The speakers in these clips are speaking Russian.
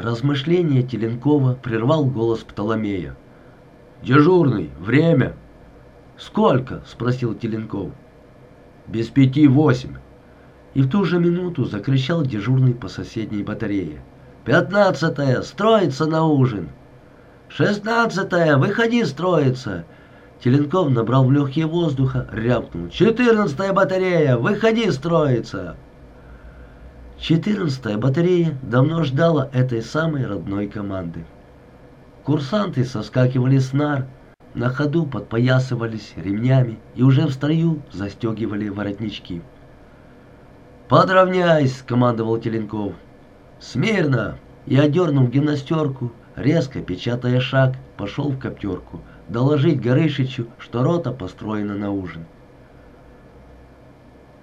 Размышление Теленкова прервал голос Птоломея. «Дежурный, время!» «Сколько?» — спросил Теленков. «Без пяти восемь». И в ту же минуту закричал дежурный по соседней батарее. «Пятнадцатая! Строится на ужин!» «Шестнадцатая! Выходи, строится!» Теленков набрал в легкие воздуха, рявкнул. «Четырнадцатая батарея! Выходи, строится!» 14-я батарея давно ждала этой самой родной команды. Курсанты соскакивали с нар, на ходу подпоясывались ремнями и уже в строю застегивали воротнички. «Подровняйсь!» — командовал Теленков. «Смирно!» И, одернув гимнастерку, резко, печатая шаг, пошел в коптерку, доложить Горышичу, что рота построена на ужин.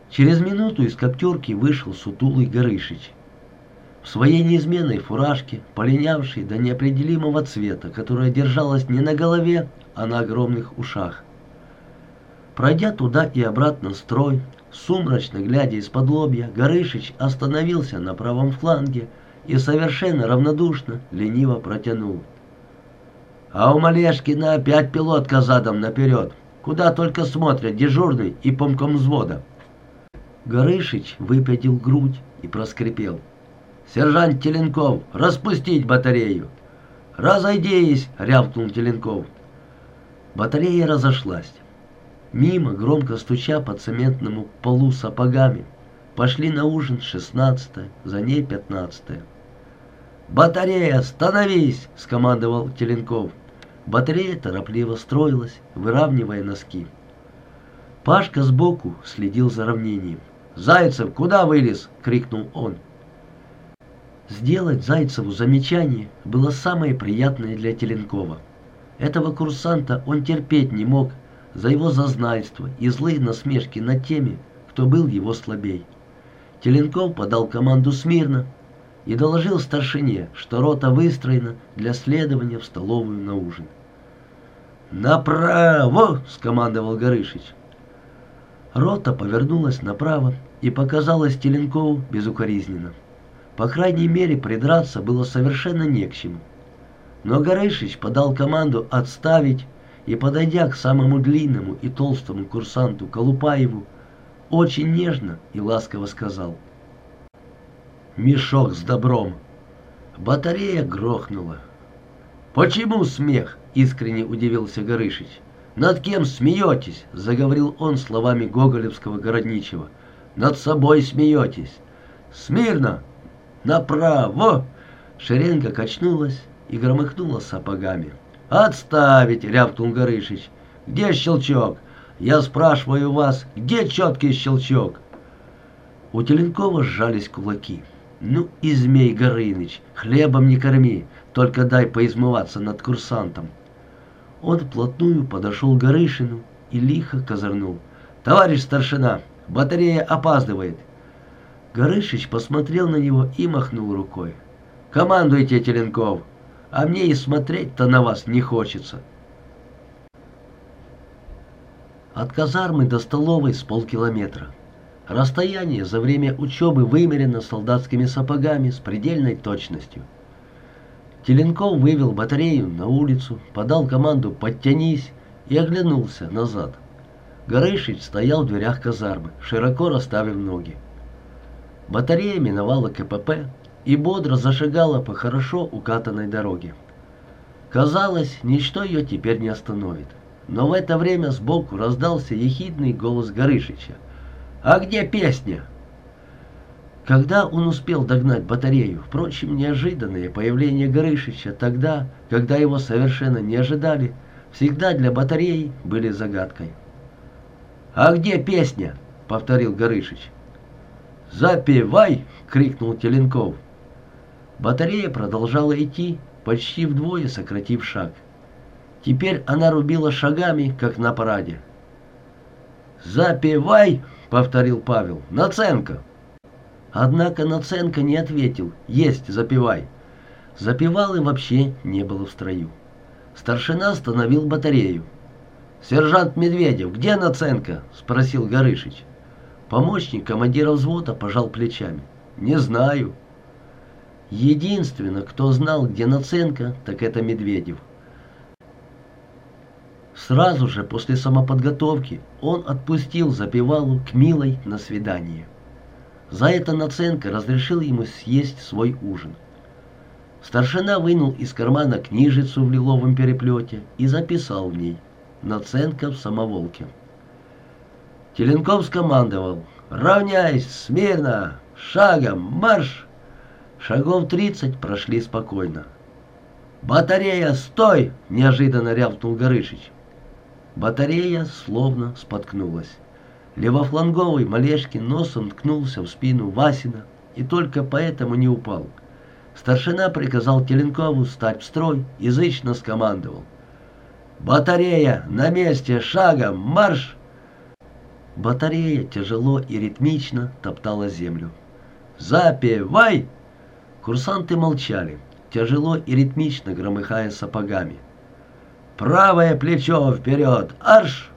Через минуту из коптерки вышел сутулый Горышич. В своей неизменной фуражке, полинявшей до неопределимого цвета, которая держалась не на голове, а на огромных ушах. Пройдя туда и обратно строй, сумрачно глядя из-под лобья, Горышич остановился на правом фланге и совершенно равнодушно, лениво протянул. «А у Малешкина опять пилотка задом наперед, куда только смотрят дежурный и помком взвода». Горышич выпятил грудь и проскрипел. «Сержант Теленков, распустить батарею!» «Разойдись!» — рявкнул Теленков. Батарея разошлась. Мимо, громко стуча по цементному полу сапогами, пошли на ужин шестнадцатая, за ней пятнадцатая. «Батарея, становись!» — скомандовал Теленков. Батарея торопливо строилась, выравнивая носки. Пашка сбоку следил за равнением. «Зайцев, куда вылез?» — крикнул он. Сделать Зайцеву замечание было самое приятное для Теленкова. Этого курсанта он терпеть не мог за его зазнайство и злые насмешки над теми, кто был его слабей. Теленков подал команду смирно и доложил старшине, что рота выстроена для следования в столовую на ужин. «Направо!» — скомандовал Горышич. Рота повернулась направо и показалась Теленкову безукоризненно. По крайней мере, придраться было совершенно не к чему. Но Горышич подал команду отставить и, подойдя к самому длинному и толстому курсанту Колупаеву, очень нежно и ласково сказал «Мешок с добром». Батарея грохнула. «Почему смех?» — искренне удивился Горышич. «Над кем смеетесь?» — заговорил он словами гоголевского городничего. «Над собой смеетесь!» «Смирно! Направо!» Шеренга качнулась и громыхнула сапогами. «Отставить!» — рявкнул Горышич. «Где щелчок? Я спрашиваю вас, где четкий щелчок?» У Теленкова сжались кулаки. «Ну и змей Горыныч, хлебом не корми, только дай поизмываться над курсантом». Он вплотную подошел к Горышину и лихо козырнул. «Товарищ старшина, батарея опаздывает!» Горышич посмотрел на него и махнул рукой. «Командуйте, Теленков, а мне и смотреть-то на вас не хочется». От казармы до столовой с полкилометра. Расстояние за время учебы вымерено солдатскими сапогами с предельной точностью. Теленков вывел батарею на улицу, подал команду «подтянись» и оглянулся назад. Горышич стоял в дверях казармы, широко расставив ноги. Батарея миновала КПП и бодро зашагала по хорошо укатанной дороге. Казалось, ничто ее теперь не остановит. Но в это время сбоку раздался ехидный голос Горышича. «А где песня?» Когда он успел догнать батарею, впрочем, неожиданное появление Горышича тогда, когда его совершенно не ожидали, всегда для батареи были загадкой. «А где песня?» — повторил Горышич. «Запевай!» — крикнул Теленков. Батарея продолжала идти, почти вдвое сократив шаг. Теперь она рубила шагами, как на параде. «Запевай!» — повторил Павел. «Наценка!» Однако Наценко не ответил «Есть, запивай». Запивал и вообще не было в строю. Старшина остановил батарею. «Сержант Медведев, где Наценко?» — спросил Горышич. Помощник командира взвода пожал плечами. «Не знаю». Единственный, кто знал, где Наценко, так это Медведев. Сразу же после самоподготовки он отпустил Запевалу к Милой на свидание. За это Наценко разрешил ему съесть свой ужин. Старшина вынул из кармана книжицу в лиловом переплете и записал в ней «Наценко в самоволке». Теленков скомандовал «Равняйсь! Смирно! Шагом! Марш!» Шагов тридцать прошли спокойно. «Батарея, стой!» — неожиданно рявкнул Горышич. Батарея словно споткнулась. Левофланговый Малешкин носом ткнулся в спину Васина и только поэтому не упал. Старшина приказал Теленкову стать в строй, язычно скомандовал. «Батарея! На месте! Шагом! Марш!» Батарея тяжело и ритмично топтала землю. «Запевай!» Курсанты молчали, тяжело и ритмично громыхая сапогами. «Правое плечо вперед! Арш!»